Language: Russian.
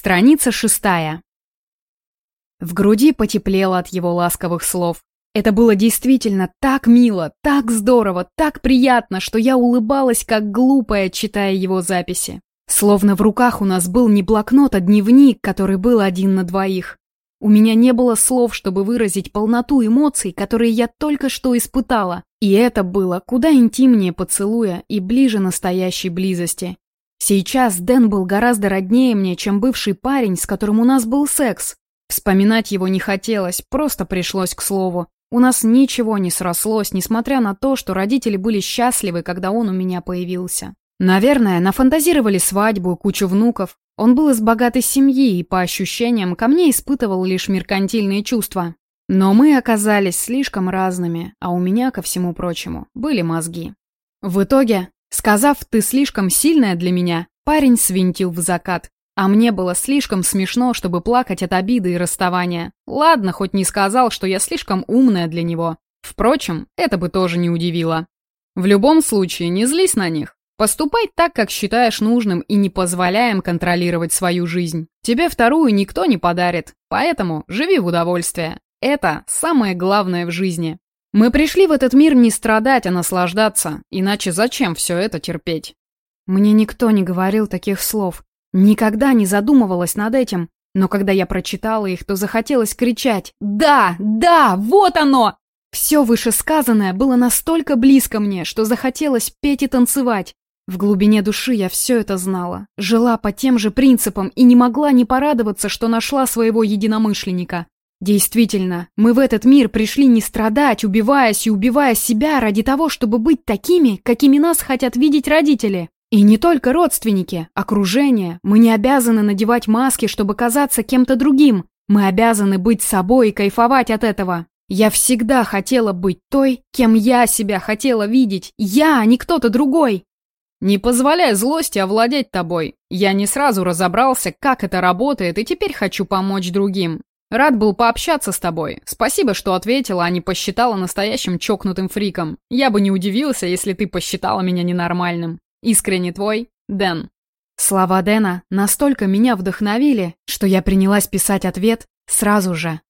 Страница шестая. В груди потеплело от его ласковых слов. Это было действительно так мило, так здорово, так приятно, что я улыбалась, как глупая, читая его записи. Словно в руках у нас был не блокнот, а дневник, который был один на двоих. У меня не было слов, чтобы выразить полноту эмоций, которые я только что испытала. И это было куда интимнее поцелуя и ближе настоящей близости. Сейчас Дэн был гораздо роднее мне, чем бывший парень, с которым у нас был секс. Вспоминать его не хотелось, просто пришлось к слову. У нас ничего не срослось, несмотря на то, что родители были счастливы, когда он у меня появился. Наверное, нафантазировали свадьбу, кучу внуков. Он был из богатой семьи и, по ощущениям, ко мне испытывал лишь меркантильные чувства. Но мы оказались слишком разными, а у меня, ко всему прочему, были мозги. В итоге Сказав «ты слишком сильная для меня», парень свинтил в закат. А мне было слишком смешно, чтобы плакать от обиды и расставания. Ладно, хоть не сказал, что я слишком умная для него. Впрочем, это бы тоже не удивило. В любом случае, не злись на них. Поступай так, как считаешь нужным, и не позволяй им контролировать свою жизнь. Тебе вторую никто не подарит, поэтому живи в удовольствие. Это самое главное в жизни. Мы пришли в этот мир не страдать, а наслаждаться, иначе зачем все это терпеть? Мне никто не говорил таких слов. Никогда не задумывалась над этим. Но когда я прочитала их, то захотелось кричать «Да! Да! Вот оно!» Все вышесказанное было настолько близко мне, что захотелось петь и танцевать. В глубине души я все это знала, жила по тем же принципам и не могла не порадоваться, что нашла своего единомышленника. Действительно, мы в этот мир пришли не страдать, убиваясь и убивая себя ради того, чтобы быть такими, какими нас хотят видеть родители. И не только родственники, окружение. Мы не обязаны надевать маски, чтобы казаться кем-то другим. Мы обязаны быть собой и кайфовать от этого. Я всегда хотела быть той, кем я себя хотела видеть. Я, а не кто-то другой. Не позволяй злости овладеть тобой. Я не сразу разобрался, как это работает, и теперь хочу помочь другим. Рад был пообщаться с тобой. Спасибо, что ответила, а не посчитала настоящим чокнутым фриком. Я бы не удивился, если ты посчитала меня ненормальным. Искренне твой, Дэн. Слова Дэна настолько меня вдохновили, что я принялась писать ответ сразу же.